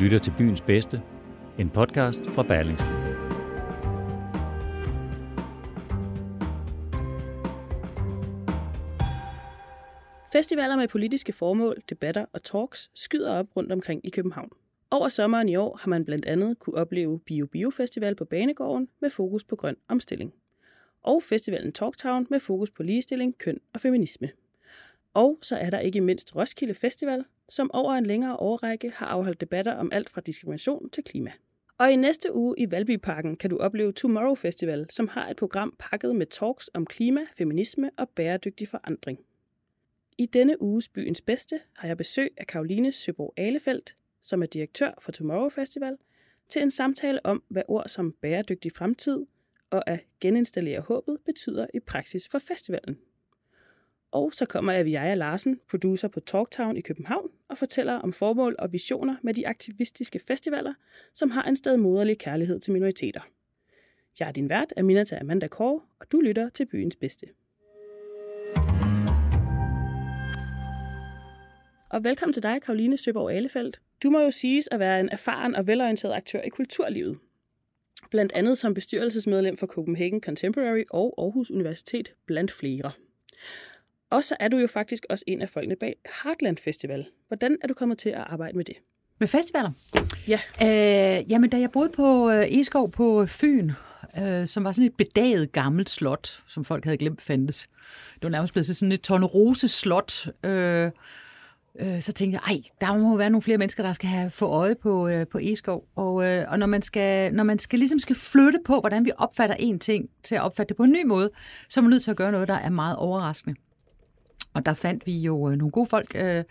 lytter til Byens Bedste, en podcast fra Berlingske. Festivaler med politiske formål, debatter og talks skyder op rundt omkring i København. Over sommeren i år har man blandt andet kunne opleve Bio Bio Festival på Banegården med fokus på grøn omstilling. Og festivalen Talktown med fokus på ligestilling, køn og feminisme. Og så er der ikke mindst Roskilde Festival, som over en længere årrække har afholdt debatter om alt fra diskrimination til klima. Og i næste uge i Valbyparken kan du opleve Tomorrow Festival, som har et program pakket med talks om klima, feminisme og bæredygtig forandring. I denne uges Byens Bedste har jeg besøg af Karoline Søborg Alefeldt, som er direktør for Tomorrow Festival, til en samtale om, hvad ord som bæredygtig fremtid og at geninstallere håbet betyder i praksis for festivalen. Og så kommer Aviaja Larsen, producer på Talktown i København, og fortæller om formål og visioner med de aktivistiske festivaler, som har en stedmoderlig kærlighed til minoriteter. Jeg er din vært, Aminata Amanda Kåre, og du lytter til Byens Bedste. Og velkommen til dig, Karoline Søborg Alefeldt. Du må jo siges at være en erfaren og velorienteret aktør i kulturlivet. Blandt andet som bestyrelsesmedlem for Copenhagen Contemporary og Aarhus Universitet, blandt flere. Og så er du jo faktisk også en af folkene bag Heartland Festival. Hvordan er du kommet til at arbejde med det? Med festivaler? Ja. Øh, jamen, da jeg boede på øh, Eskov på Fyn, øh, som var sådan et bedaget gammelt slot, som folk havde glemt fandtes. Det var nærmest blevet sådan et tornerose slot. Øh, øh, så tænkte jeg, ej, der må være nogle flere mennesker, der skal have få øje på, øh, på Eskov. Og, øh, og når man, skal, når man skal, ligesom skal flytte på, hvordan vi opfatter en ting, til at opfatte det på en ny måde, så er man nødt til at gøre noget, der er meget overraskende. Og der fandt vi jo øh, nogle gode folk øh,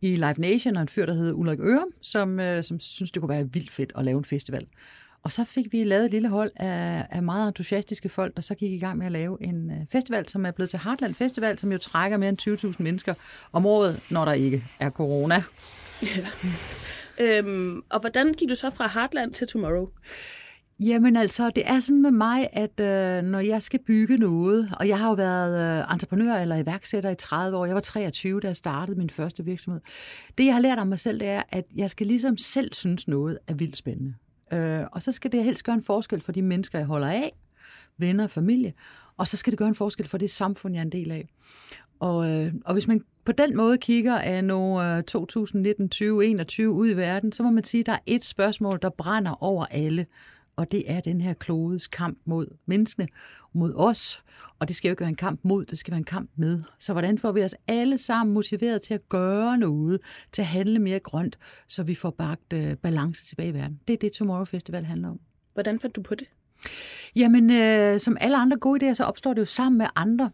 i Live Nation, og en fyr, der hedder Ulrik Ørum, som, øh, som synes, det kunne være vildt fedt at lave en festival. Og så fik vi lavet et lille hold af, af meget entusiastiske folk, der så gik i gang med at lave en øh, festival, som er blevet til Heartland Festival, som jo trækker mere end 20.000 mennesker om året, når der ikke er corona. Ja. Øhm, og hvordan gik du så fra Heartland til Tomorrow? Jamen altså, det er sådan med mig, at øh, når jeg skal bygge noget, og jeg har jo været øh, entreprenør eller iværksætter i 30 år, jeg var 23, da jeg startede min første virksomhed. Det, jeg har lært om mig selv, det er, at jeg skal ligesom selv synes noget er vildt spændende. Øh, og så skal det helst gøre en forskel for de mennesker, jeg holder af, venner og familie, og så skal det gøre en forskel for det samfund, jeg er en del af. Og, øh, og hvis man på den måde kigger af nu øh, 2019, 2021 ud i verden, så må man sige, at der er et spørgsmål, der brænder over alle, og det er den her klodes kamp mod menneskene, mod os. Og det skal jo ikke være en kamp mod, det skal være en kamp med. Så hvordan får vi os alle sammen motiveret til at gøre noget, til at handle mere grønt, så vi får bagt øh, balance tilbage i verden? Det er det, Tomorrow Festival handler om. Hvordan fandt du på det? Jamen, øh, som alle andre gode idéer, så opstår det jo sammen med andre.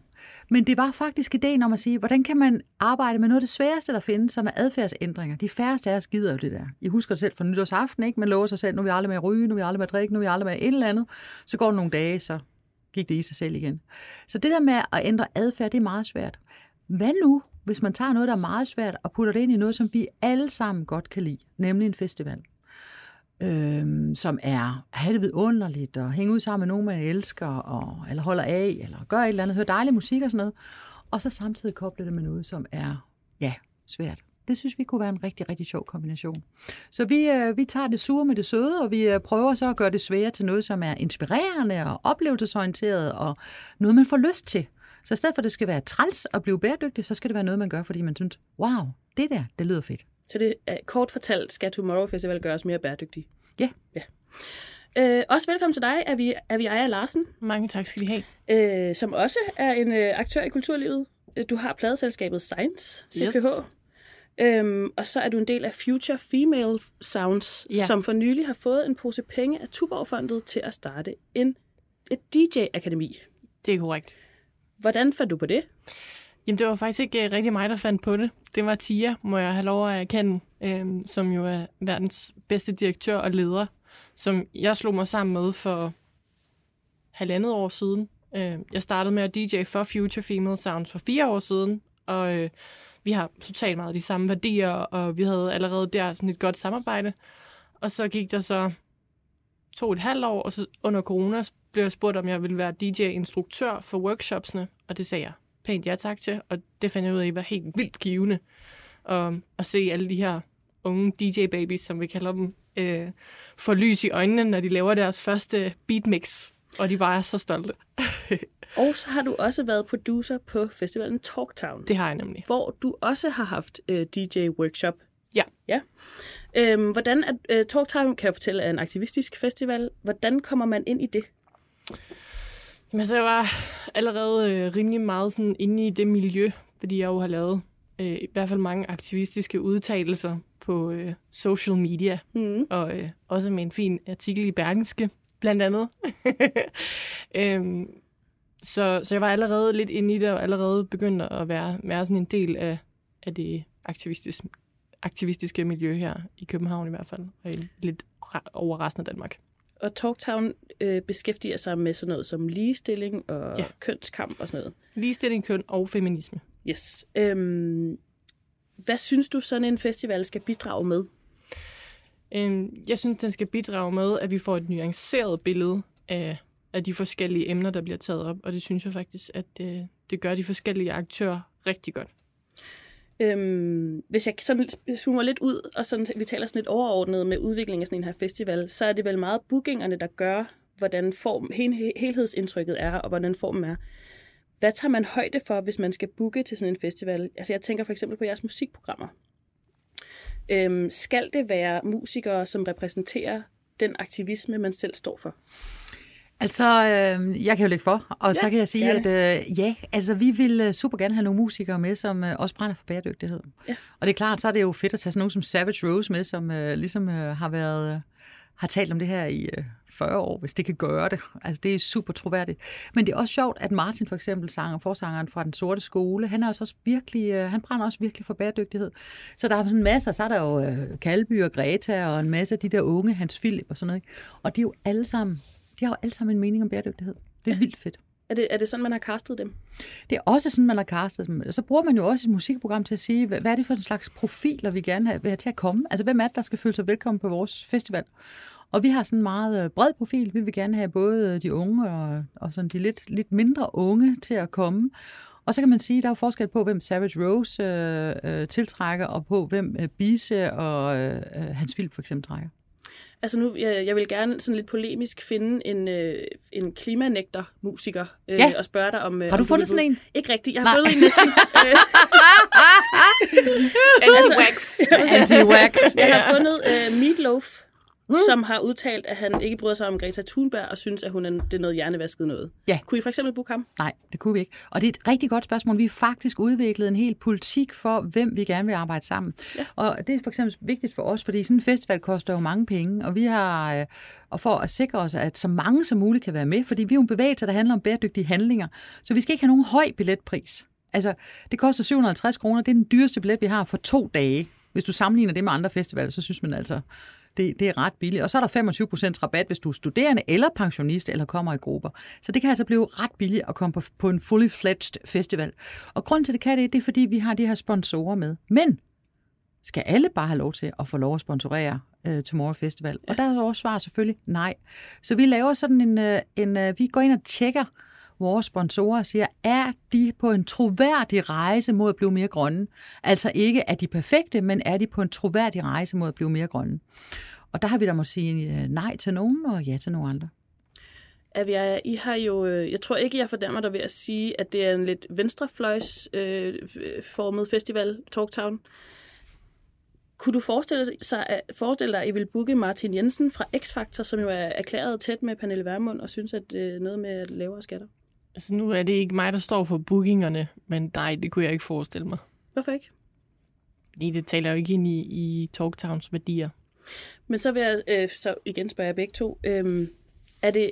Men det var faktisk ideen om at sige, hvordan kan man arbejde med noget af det sværeste, der findes, som er adfærdsændringer. De færreste af os gider jo det der. I husker det selv fra nytårsaften, ikke? Man lover sig selv, nu er vi aldrig med at ryge, nu er vi aldrig med at drikke, nu er vi aldrig med et eller andet. Så går det nogle dage, så gik det i sig selv igen. Så det der med at ændre adfærd, det er meget svært. Hvad nu, hvis man tager noget, der er meget svært, og putter det ind i noget, som vi alle sammen godt kan lide, nemlig en festival? Øh, som er at have det vidunderligt, og hænge ud sammen med nogen, man elsker, og, eller holder af, eller gør et eller andet, høre dejlig musik og sådan noget, og så samtidig koble det med noget, som er, ja, svært. Det synes vi kunne være en rigtig, rigtig sjov kombination. Så vi, øh, vi tager det sure med det søde, og vi øh, prøver så at gøre det svære til noget, som er inspirerende og oplevelsesorienteret, og noget, man får lyst til. Så i stedet for, at det skal være træls at blive bæredygtig, så skal det være noget, man gør, fordi man synes, wow, det der, det lyder fedt. Så det er kort fortalt, skal Tomorrow Festival gøres mere bæredygtig? Ja. ja. Øh, også velkommen til dig, Avi, Aviaja Larsen. Mange tak skal vi have. Øh, som også er en øh, aktør i kulturlivet. Du har pladeselskabet Science, CPH. Yes. Øhm, og så er du en del af Future Female Sounds, Ja. ja. som for nylig har fået en pose penge af Tuborgfondet til at starte en, et DJ-akademi. Det er korrekt. Hvordan fandt du på det? Jamen, det var faktisk ikke øh, rigtig mig, der fandt på det. Det var Tia, må jeg have lov at erkende, øh, som jo er verdens bedste direktør og leder, som jeg slog mig sammen med for halvandet år siden. Øh, jeg startede med at DJ for Future Female Sounds for fire år siden, og øh, vi har totalt meget de samme værdier, og vi havde allerede der sådan et godt samarbejde. Og så gik der så to og et halvt år, og så under corona blev jeg spurgt, om jeg ville være DJ-instruktør for workshopsene, og det sagde jeg pænt ja tak til, og det fandt jeg ud af var helt vildt givende. Og at se alle de her unge DJ-babies, som vi kalder dem, øh, få lys i øjnene, når de laver deres første beatmix, og de bare er så stolte. Og så har du også været producer på festivalen Talktown, Det har jeg nemlig. hvor du også har haft øh, DJ-workshop. Ja. ja. Øhm, hvordan er, øh, Talktown, kan jeg fortælle, er en aktivistisk festival. Hvordan kommer man ind i det? Men så jeg var allerede øh, rimelig meget sådan inde i det miljø, fordi jeg jo har lavet øh, i hvert fald mange aktivistiske udtalelser på øh, social media, Mm. og øh, også med en fin artikel i Bergenske, blandt andet. øhm, så, så jeg var allerede lidt inde i det, og allerede begyndt at være, være sådan en del af, af det aktivistiske, aktivistiske miljø her i København i hvert fald, og i, lidt over resten af Danmark. Og Talktown øh, beskæftiger sig med sådan noget som ligestilling og ja. kønskamp og sådan noget. Ligestilling, køn og feminisme. Yes. Øhm, hvad synes du, sådan en festival skal bidrage med? Øhm, Jeg synes, den skal bidrage med, at vi får et nuanceret billede af, af de forskellige emner, der bliver taget op. Og det synes jeg faktisk, at det, det gør de forskellige aktører rigtig godt. Øhm, hvis jeg sådan zoomer lidt ud, og sådan, vi taler sådan lidt overordnet med udviklingen af sådan en her festival, så er det vel meget bookingerne, der gør, hvordan form, hel, helhedsindtrykket er, og hvordan formen er. Hvad tager man højde for, hvis man skal booke til sådan en festival? Altså jeg tænker for eksempel på jeres musikprogrammer. Øhm, skal det være musikere, som repræsenterer den aktivisme, man selv står for? Altså, øh, jeg kan jo lægge for, og ja, så kan jeg sige, gerne. at øh, ja, altså vi vil øh, super gerne have nogle musikere med, som øh, også brænder for bæredygtighed. Ja. Og det er klart, så er det jo fedt at tage sådan nogen som Savage Rose med, som øh, ligesom øh, har været... Øh, har talt om det her i øh, 40 år, hvis det kan gøre det. Altså, det er super troværdigt. Men det er også sjovt, at Martin for eksempel, sanger, forsangeren fra Den Sorte Skole, han er også, virkelig, øh, han brænder også virkelig for bæredygtighed. Så der er sådan masser, så er der jo øh, Kalby og Greta og en masse af de der unge, Hans Philip og sådan noget. Ikke? Og de er jo alle sammen, de har jo alle sammen en mening om bæredygtighed. Det er vildt fedt. Er det, er det sådan, man har castet dem? Det er også sådan, man har castet dem. Og så bruger man jo også et musikprogram til at sige, hvad hvad er det for en slags profiler, vi gerne vil have til at komme? Altså, hvem er det, der skal føle sig velkommen på vores festival? Og vi har sådan en meget øh, bred profil. Vi vil gerne have både øh, de unge og, og sådan de lidt, lidt mindre unge til at komme. Og så kan man sige, at der er jo forskel på, hvem Savage Rose øh, øh, tiltrækker, og på hvem øh, Bise og øh, øh, Hans Philip for eksempel trækker. Altså nu, jeg, jeg vil gerne sådan lidt polemisk finde en, øh, en klimanægter-musiker øh, Ja. og spørge dig om... Øh, Har du om fundet vil sådan en? Ikke rigtigt. Jeg Nej. har fundet en næsten. Øh, Anti-wax. Anti-wax. jeg har fundet øh, Meatloaf, mm. som har udtalt, at han ikke bryder sig om Greta Thunberg, og synes, at hun er, det er noget hjernevasket noget. Ja. Kunne I for eksempel booke ham? Nej, det kunne vi ikke. Og det er et rigtig godt spørgsmål. Vi har faktisk udviklet en hel politik for, hvem vi gerne vil arbejde sammen. Ja. Og det er for eksempel vigtigt for os, fordi sådan en festival koster jo mange penge, og vi har øh, og for at sikre os, at så mange som muligt kan være med, fordi vi er jo en bevægelse, der handler om bæredygtige handlinger. Så vi skal ikke have nogen høj billetpris. Altså, det koster 750 kroner. Det er den dyreste billet, vi har for to dage. Hvis du sammenligner det med andre festivaler, så synes man altså, det, det er ret billigt. Og så er der 25% rabat, hvis du er studerende eller pensionist eller kommer i grupper. Så det kan altså blive ret billigt at komme på, på en fully fledged festival. Og grunden til, det kan det, det er, fordi vi har de her sponsorer med. Men skal alle bare have lov til at få lov at sponsorere uh, Tomorrow Festival? Og der er også svar selvfølgelig nej. Så vi laver sådan en, uh, en øh, vi går ind og tjekker vores sponsorer siger, er de på en troværdig rejse mod at blive mere grønne? Altså ikke er de perfekte, men er de på en troværdig rejse mod at blive mere grønne? Og der har vi da må sige øh, nej til nogen og ja til nogle andre. At jeg, I har jo, øh, jeg tror ikke, jeg fordammer dig ved at sige, at det er en lidt venstrefløjs øh, formet festival, Talktown. Kunne du forestille, sig, at, forestille dig, at I vil booke Martin Jensen fra X-Factor, som jo er erklæret tæt med Pernille Vermund, og synes, at det er noget med lavere skatter? Altså, nu er det ikke mig, der står for bookingerne, men nej, det kunne jeg ikke forestille mig. Hvorfor ikke? Fordi det taler jo ikke ind i, i Talktowns værdier. Men så vil jeg øh, så igen spørge jer begge to. Øhm, er det,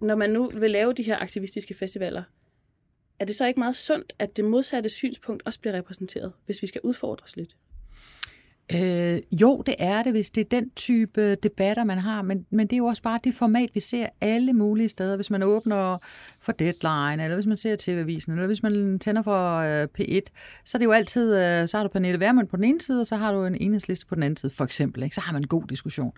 når man nu vil lave de her aktivistiske festivaler, er det så ikke meget sundt, at det modsatte synspunkt også bliver repræsenteret, hvis vi skal udfordres lidt? Øh, jo, det er det, hvis det er den type debatter, man har, men, men det er jo også bare det format, vi ser alle mulige steder. Hvis man åbner for Deadline, eller hvis man ser TV-avisen, eller hvis man tænder for øh, P1, så er det jo altid, øh, så har du Pernille Vermund på den ene side, og så har du en enhedsliste på den anden side, for eksempel. Ikke? Så har man en god diskussion.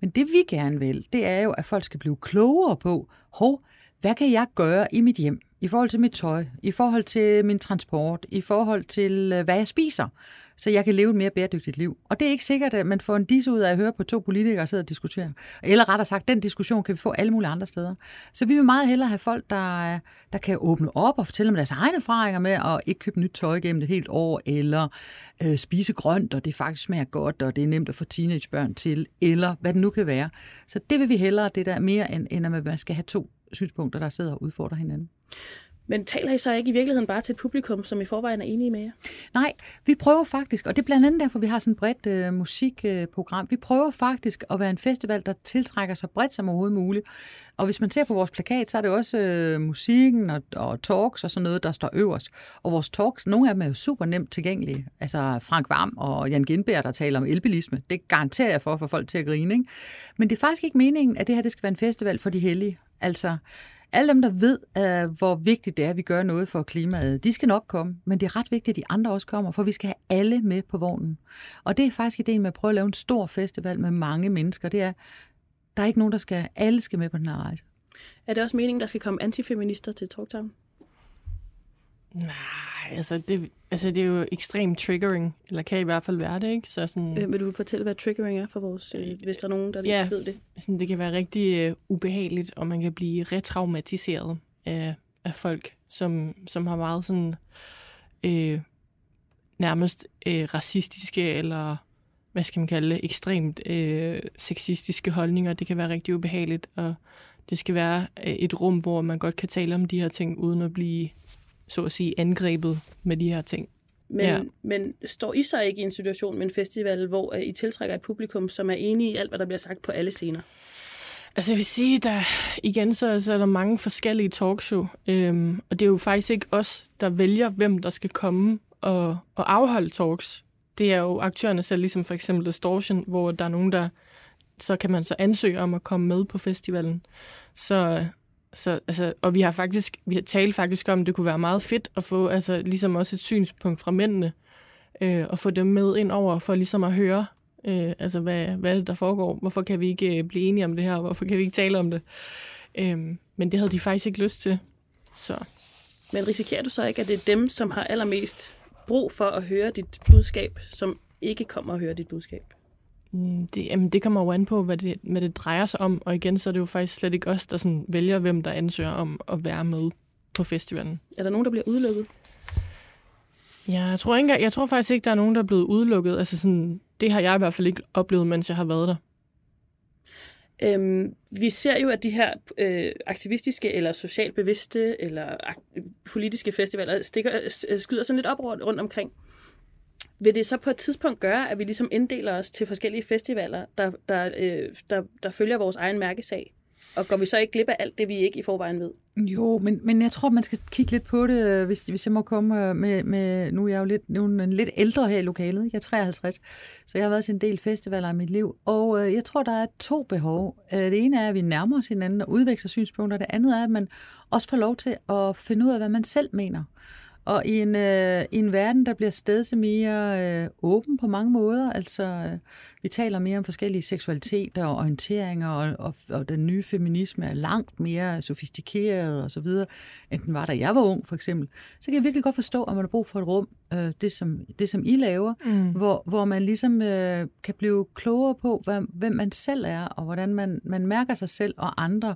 Men det vi gerne vil, det er jo, at folk skal blive klogere på, hov, hvad kan jeg gøre i mit hjem, i forhold til mit tøj, i forhold til min transport, i forhold til, øh, hvad jeg spiser så jeg kan leve et mere bæredygtigt liv. Og det er ikke sikkert, at man får en disse ud af at høre på to politikere sidde og diskutere. Eller rettere sagt, den diskussion kan vi få alle mulige andre steder. Så vi vil meget hellere have folk, der, der kan åbne op og fortælle om deres egne erfaringer med at ikke købe nyt tøj gennem det helt år, eller øh, spise grønt, og det faktisk smager godt, og det er nemt at få teenagebørn til, eller hvad det nu kan være. Så det vil vi hellere, det der mere, end, end at man skal have to synspunkter, der sidder og udfordrer hinanden. Men taler I så ikke i virkeligheden bare til et publikum, som i forvejen er enige med jer? Nej, vi prøver faktisk, og det er blandt andet derfor, vi har sådan et bredt øh, musikprogram. Vi prøver faktisk at være en festival, der tiltrækker så bredt som overhovedet muligt. Og hvis man ser på vores plakat, så er det også øh, musikken og, og talks og sådan noget, der står øverst. Og vores talks, nogle af dem er jo super nemt tilgængelige. Altså Frank Varm og Jan Genberg, der taler om elbilisme. Det garanterer jeg for at få folk til at grine. Ikke? Men det er faktisk ikke meningen, at det her det skal være en festival for de hellige. Altså, alle dem, der ved, uh, hvor vigtigt det er, at vi gør noget for klimaet, de skal nok komme, men det er ret vigtigt, at de andre også kommer, for vi skal have alle med på vognen. Og det er faktisk ideen med at prøve at lave en stor festival med mange mennesker. Det er, der er ikke nogen, der skal, alle skal med på den her rejse. Er det også meningen, der skal komme antifeminister til Talktown? Nej, altså det, altså det er jo ekstremt triggering, eller kan i hvert fald være det, ikke? Så sådan, øh, vil du fortælle, hvad triggering er for vores, øh, hvis der er nogen, der ja, ikke ved det? Sådan, det kan være rigtig uh, ubehageligt, og man kan blive retraumatiseret af, af folk, som, som har meget sådan øh, nærmest øh, racistiske, eller hvad skal man kalde det, ekstremt øh, sexistiske holdninger. Det kan være rigtig ubehageligt, og det skal være et rum, hvor man godt kan tale om de her ting, uden at blive så at sige, angrebet med de her ting. Men, ja. men står I så ikke i en situation med en festival, hvor I tiltrækker et publikum, som er enige i alt, hvad der bliver sagt på alle scener? Altså jeg vil sige, der igen så, så er der mange forskellige talkshow, øhm, og det er jo faktisk ikke os, der vælger, hvem der skal komme og, og afholde talks. Det er jo aktørerne selv, ligesom for eksempel Distortion, hvor der er nogen, der så kan man så ansøge om at komme med på festivalen. Så så, altså, og vi har faktisk, vi har talt faktisk om, at det kunne være meget fedt at få altså, ligesom også et synspunkt fra mændene, øh, og få dem med ind over, for ligesom at høre, øh, altså, hvad, hvad er det, der foregår? Hvorfor kan vi ikke øh, blive enige om det her? Hvorfor kan vi ikke tale om det? Øh, men det havde de faktisk ikke lyst til. Så. Men risikerer du så ikke, at det er dem, som har allermest brug for at høre dit budskab, som ikke kommer at høre dit budskab? Mm, det, jamen, det kommer jo an på, hvad det, hvad det drejer sig om, og igen, så er det jo faktisk slet ikke os, der sådan vælger, hvem der ansøger om at være med på festivalen. Er der nogen, der bliver udelukket? Ja, jeg tror, ikke, jeg tror faktisk ikke, der er nogen, der er blevet udelukket. Altså sådan, det har jeg i hvert fald ikke oplevet, mens jeg har været der. Øhm, vi ser jo, at de her øh, aktivistiske eller socialt bevidste eller politiske festivaler stikker, skyder sådan lidt op rundt omkring. Vil det så på et tidspunkt gøre, at vi ligesom inddeler os til forskellige festivaler, der, der, øh, der, der følger vores egen mærkesag? Og går vi så ikke glip af alt det, vi ikke i forvejen ved? Jo, men, men jeg tror, man skal kigge lidt på det, øh, hvis, hvis jeg må komme øh, med, med... Nu er jeg jo lidt, nu er en lidt ældre her i lokalet. Jeg er 53, så jeg har været til en del festivaler i mit liv. Og øh, jeg tror, der er to behov. Øh, det ene er, at vi nærmer os hinanden og udveksler synspunkter. Det andet er, at man også får lov til at finde ud af, hvad man selv mener. Og i en, øh, i en verden, der bliver stedet mere øh, åben på mange måder, altså øh, vi taler mere om forskellige seksualiteter og orienteringer, og, og, og den nye feminisme er langt mere sofistikeret og så videre, end den var, da jeg var ung, for eksempel. Så kan jeg virkelig godt forstå, at man har brug for et rum, øh, det, som, det som I laver, mm. hvor, hvor man ligesom øh, kan blive klogere på, hvad, hvem man selv er, og hvordan man, man mærker sig selv og andre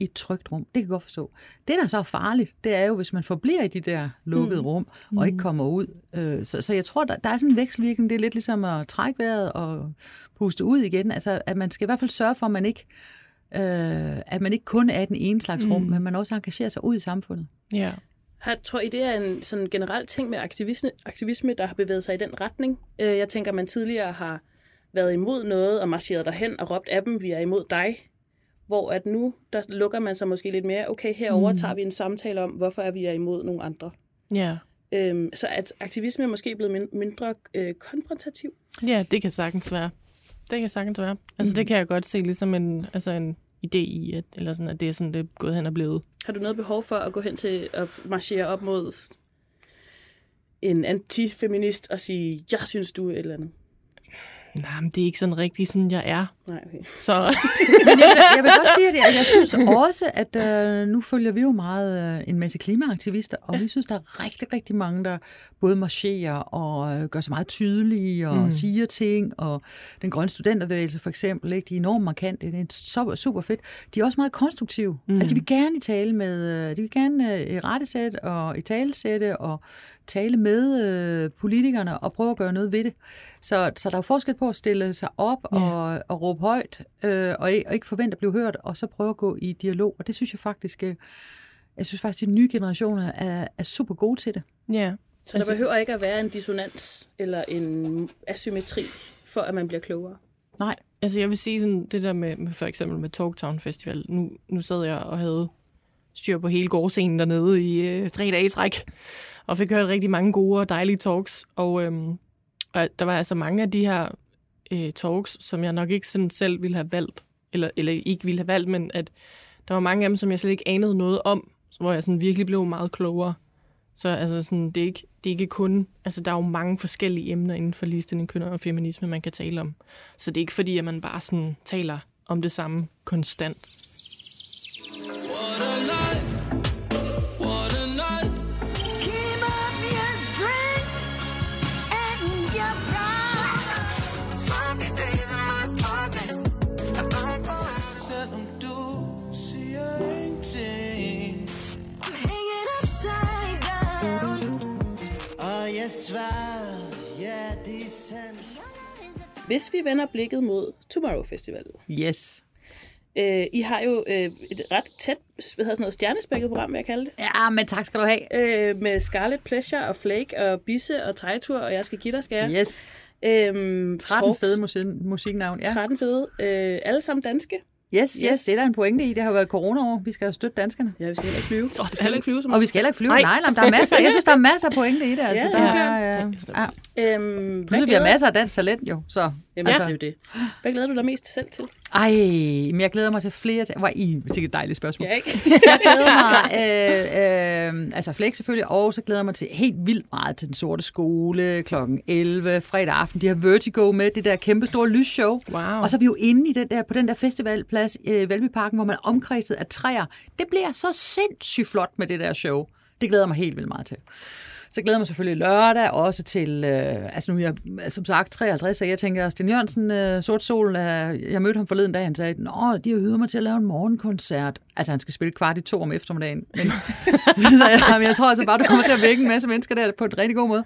i et trygt rum. Det kan jeg godt forstå. Det, der er så farligt, det er jo, hvis man forbliver i de der lukkede mm. rum, og ikke mm. kommer ud. Øh, så, så jeg tror, der, der er sådan en vekselvirkning. Det er lidt ligesom at trække vejret og puste ud igen. Altså, at man skal i hvert fald sørge for, at man ikke, øh, at man ikke kun er den ene slags mm. rum, men man også engagerer sig ud i samfundet. Ja. Har, tror I, det er en sådan generel ting med aktivisme, aktivisme, der har bevæget sig i den retning? Øh, jeg tænker, man tidligere har været imod noget og marcheret derhen og råbt af dem, vi er imod dig. Hvor at nu, der lukker man sig måske lidt mere, okay, herover tager vi en samtale om, hvorfor er vi er imod nogle andre. Ja. Øhm, så at aktivisme er måske blevet min- mindre øh, konfrontativ. ja, det kan sagtens være. Det kan sagtens være. Altså, det kan jeg godt se ligesom en, altså en idé i, at, eller sådan, at det er sådan, det er gået hen og blevet. Har du noget behov for at gå hen til at marchere op mod en antifeminist og sige, jeg synes, du er et eller andet? Nej, men det er ikke sådan rigtig sådan, jeg er. Nej, okay. Så Men jeg, vil- jeg vil godt sige, at jeg, jeg synes også, at øh, nu følger vi jo meget øh, en masse klimaaktivister, og vi synes, der er rigtig, rigtig mange, der både marcherer og øh, gør sig meget tydelige og mm. siger ting, og den grønne studenterbevægelse for eksempel, ikke, de er enormt markante, det er super, super fedt. De er også meget konstruktive. Mm. Altså, de vil gerne i tale med, øh, de vil gerne øh, i rettesæt og i talesætte og tale med øh, politikerne og prøve at gøre noget ved det. Så, så der er jo forskel på at stille sig op Ja. og, og råbe højt, øh, og, ikke, og ikke forvente at blive hørt, og så prøve at gå i dialog. Og det synes jeg faktisk, øh, jeg synes faktisk, at de nye generationer er, er super gode til det. ja, Så der behøver ikke at være en dissonans eller en asymmetri, for at man bliver klogere. Nej. Altså jeg vil sige sådan, det der med, med for eksempel med Talktown Festival. Nu, nu sad jeg og havde styr på hele gårdscenen dernede i øh, tre dage i træk. Og fik hørt rigtig mange gode og dejlige talks. Og, øhm, og der var altså mange af de her øh, talks, som jeg nok ikke sådan selv ville have valgt. Eller, eller ikke ville have valgt, men at der var mange af dem, som jeg slet ikke anede noget om. Så hvor jeg sådan virkelig blev meget klogere. Så altså sådan, det, er ikke, det er ikke kun... Altså, der er jo mange forskellige emner inden for ligestilling, køn og feminisme, man kan tale om. Så det er ikke fordi, at man bare sådan taler om det samme konstant. Hvis vi vender blikket mod Tomorrow Festival. Yes. Øh, I har jo øh, et ret tæt hvad hedder sådan noget, stjernespækket program, vil jeg kalde det. Ja, men tak skal du have. Øh, med Scarlet Pleasure og Flake og Bisse og Tejtur og Jeg skal give dig skære. Yes. Øhm, 13 talks, fede musik, musiknavn, ja. 13 fede. Øh, alle sammen danske. Yes, yes, Yes. det er der en pointe i. Det har været corona-år. Vi skal jo støtte danskerne. Ja, vi skal heller ikke flyve. Sådan. Vi skal heller ikke flyve så Og meget. vi skal heller ikke flyve. Nej. Nej, der er masser. Jeg synes, der er masser af pointe i det. Altså, Ja, der er øh, ja. Øhm, Pludselig, vi har masser af dansk talent, jo. Så, Jamen, altså, det er jo det. Hvad glæder du dig mest selv til? Ej, men jeg glæder mig til flere ting. Hvor I, sikkert et dejligt spørgsmål. Ja, ikke? Jeg glæder mig, øh, øh, altså Flex selvfølgelig, og så glæder jeg mig til helt vildt meget til Den Sorte Skole kl. 11 fredag aften. De har Vertigo med, det der kæmpe store lysshow. Wow. Og så er vi jo inde i den der, på den der festivalplads, øh, Valbyparken, hvor man er omkredset af træer. Det bliver så sindssygt flot med det der show. Det glæder jeg mig helt vildt meget til. Så glæder jeg mig selvfølgelig lørdag også til, øh, altså nu er jeg altså som sagt 53, så jeg tænker, Sten Jørgensen, øh, Sort Sol, øh, jeg mødte ham forleden dag, han sagde, Nå, de har hyret mig til at lave en morgenkoncert. Altså han skal spille kvart i to om eftermiddagen. Men så sagde jeg, jeg tror altså bare, du kommer til at vække en masse mennesker der på en rigtig god måde.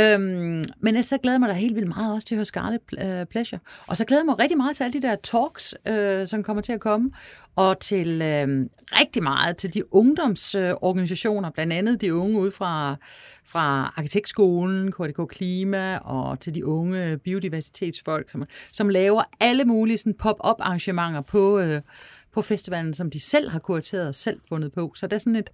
Øhm, men ellers så glæder jeg mig da helt vildt meget også til at høre Scarlet øh, Pleasure. Og så glæder jeg mig rigtig meget til alle de der talks, øh, som kommer til at komme. Og til øh, rigtig meget til de ungdomsorganisationer, blandt andet de unge ude fra, fra Arkitektskolen, KDK Klima, og til de unge biodiversitetsfolk, som, som laver alle mulige sådan, pop-up arrangementer på, øh, på festivalen, som de selv har kurateret og selv fundet på. Så der, er sådan et,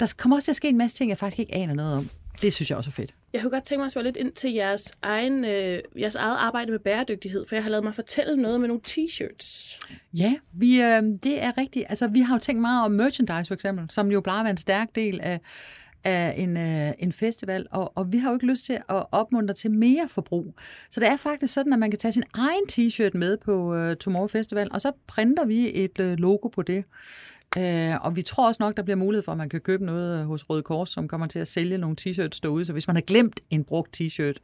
der kommer også til at ske en masse ting, jeg faktisk ikke aner noget om. Det synes jeg også er fedt. Jeg kunne godt tænke mig at spørge lidt ind til jeres, egen, øh, jeres eget arbejde med bæredygtighed, for jeg har lavet mig fortælle noget med nogle t-shirts. Ja, vi, øh, det er rigtigt. Altså, vi har jo tænkt meget om merchandise for eksempel, som jo plejer at være en stærk del af, af en, øh, en festival, og, og vi har jo ikke lyst til at opmuntre til mere forbrug. Så det er faktisk sådan, at man kan tage sin egen t-shirt med på øh, Tomorrow Festival, og så printer vi et øh, logo på det. Øh, og vi tror også nok, der bliver mulighed for, at man kan købe noget øh, hos Røde Kors, som kommer til at sælge nogle t-shirts derude. Så hvis man har glemt en brugt t-shirt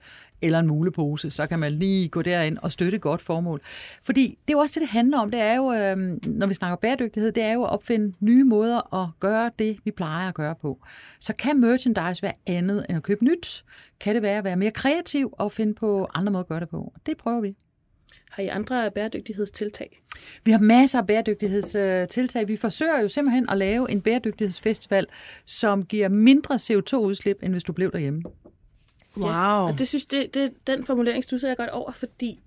eller en mulepose, så kan man lige gå derind og støtte et godt formål. Fordi det er jo også det, det handler om. Det er jo, øh, når vi snakker bæredygtighed, det er jo at opfinde nye måder at gøre det, vi plejer at gøre på. Så kan merchandise være andet end at købe nyt? Kan det være at være mere kreativ og finde på andre måder at gøre det på? Det prøver vi. Har I andre bæredygtighedstiltag? Vi har masser af bæredygtighedstiltag. Vi forsøger jo simpelthen at lave en bæredygtighedsfestival, som giver mindre CO2-udslip, end hvis du blev derhjemme. Wow. Og det synes det, det, den formulering stusser jeg godt over, fordi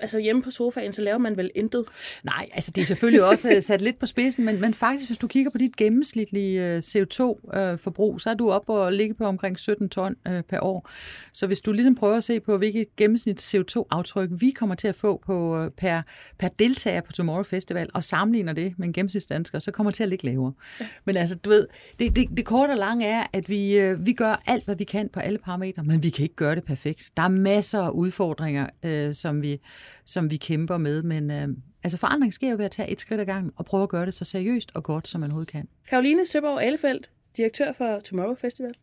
altså hjemme på sofaen, så laver man vel intet. Nej, altså det er selvfølgelig også øh, sat lidt på spidsen, men, men faktisk, hvis du kigger på dit gennemsnitlige øh, CO2-forbrug, så er du oppe og ligge på omkring 17 ton øh, per år. Så hvis du ligesom prøver at se på, hvilket gennemsnit CO2-aftryk vi kommer til at få på, øh, per, per deltager på Tomorrow Festival, og sammenligner det med en gennemsnitsdansker, så kommer det til at ligge lavere. Ja. Men altså, du ved, det, det, det korte og lange er, at vi, øh, vi gør alt, hvad vi kan på alle parametre, men vi kan ikke gøre det perfekt. Der er masser af udfordringer, øh, som vi som vi kæmper med, men øh, altså forandring sker jo ved at tage et skridt ad gangen og prøve at gøre det så seriøst og godt, som man overhovedet kan. Karoline Søborg Alefeldt, direktør for Tomorrow Festival,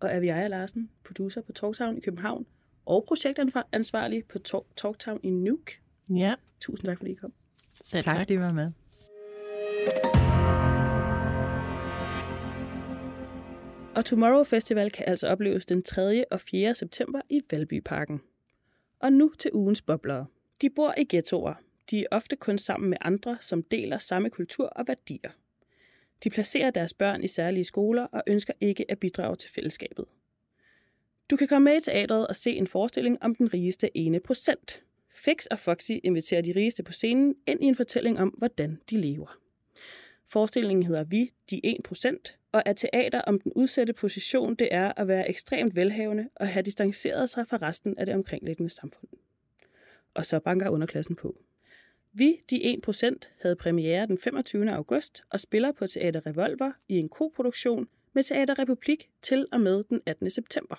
og Avi Ejr Larsen, producer på Talktown i København, og projektansvarlig på Talk- Talktown i Nuuk. Ja, Tusind tak, fordi I kom. selv Tak, tak. fordi I var med. Og Tomorrow Festival kan altså opleves den 3. og 4. september i Valbyparken. Og nu til ugens boblere. De bor i ghettoer. De er ofte kun sammen med andre, som deler samme kultur og værdier. De placerer deres børn i særlige skoler og ønsker ikke at bidrage til fællesskabet. Du kan komme med i teatret og se en forestilling om den rigeste ene procent. Fix og Foxy inviterer de rigeste på scenen ind i en fortælling om, hvordan de lever. Forestillingen hedder Vi, de 1%, og er teater om den udsatte position, det er at være ekstremt velhavende og have distanceret sig fra resten af det omkringliggende samfund. Og så banker underklassen på. Vi, de 1%, havde premiere den 25. august og spiller på Teater Revolver i en koproduktion med Teater Republik til og med den 18. september.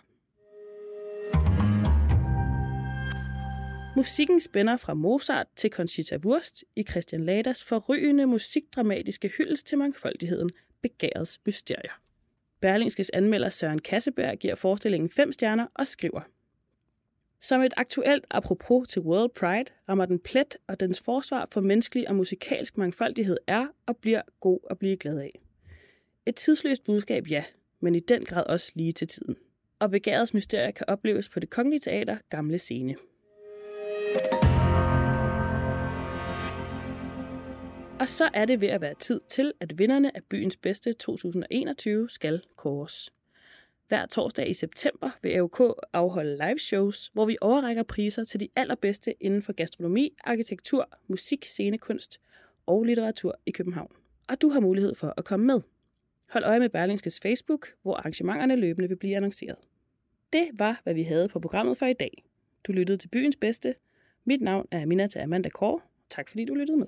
Musikken spænder fra Mozart til Conchita Wurst i Christian Ladas forrygende musikdramatiske hyldest til mangfoldigheden Begærets Mysterier. Berlingskes anmelder Søren Kasseberg giver forestillingen 5 stjerner og skriver som et aktuelt apropos til World Pride rammer den plet, og dens forsvar for menneskelig og musikalsk mangfoldighed er og bliver god at blive glad af. Et tidsløst budskab, ja, men i den grad også lige til tiden. Og Begærets Mysterier kan opleves på det Kongelige Teater Gamle Scene. Og så er det ved at være tid til, at vinderne af byens bedste 2021 skal kåres. Hver torsdag i september vil AUK afholde live shows, hvor vi overrækker priser til de allerbedste inden for gastronomi, arkitektur, musik, scenekunst og litteratur i København. Og du har mulighed for at komme med. Hold øje med Berlingskes Facebook, hvor arrangementerne løbende vil blive annonceret. Det var, hvad vi havde på programmet for i dag. Du lyttede til byens bedste. Mit navn er Aminata Amanda Kåre. Tak fordi du lyttede med.